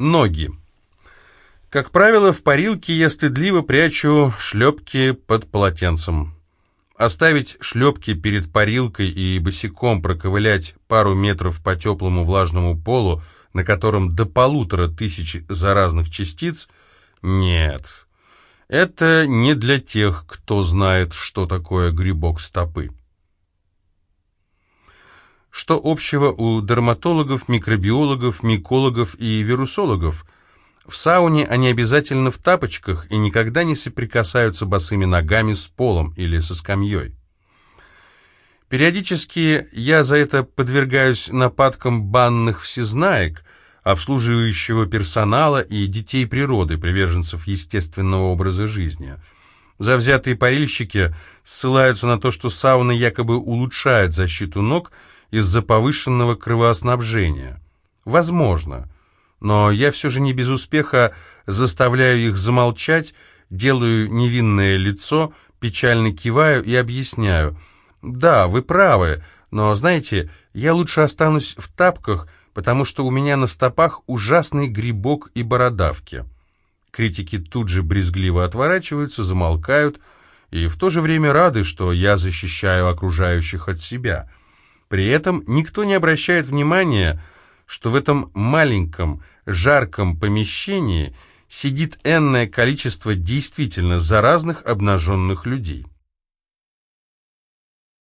Ноги. Как правило, в парилке я стыдливо прячу шлепки под полотенцем. Оставить шлепки перед парилкой и босиком проковылять пару метров по теплому влажному полу, на котором до полутора тысяч заразных частиц, нет. Это не для тех, кто знает, что такое грибок стопы. Что общего у дерматологов, микробиологов, микологов и вирусологов – в сауне они обязательно в тапочках и никогда не соприкасаются босыми ногами с полом или со скамьей. Периодически я за это подвергаюсь нападкам банных всезнаек, обслуживающего персонала и детей природы, приверженцев естественного образа жизни. Завзятые парильщики ссылаются на то, что сауна якобы улучшает защиту ног из-за повышенного кровоснабжения. Возможно но я все же не без успеха заставляю их замолчать, делаю невинное лицо, печально киваю и объясняю. «Да, вы правы, но, знаете, я лучше останусь в тапках, потому что у меня на стопах ужасный грибок и бородавки». Критики тут же брезгливо отворачиваются, замолкают и в то же время рады, что я защищаю окружающих от себя. При этом никто не обращает внимания, что в этом маленьком, жарком помещении сидит энное количество действительно заразных обнаженных людей.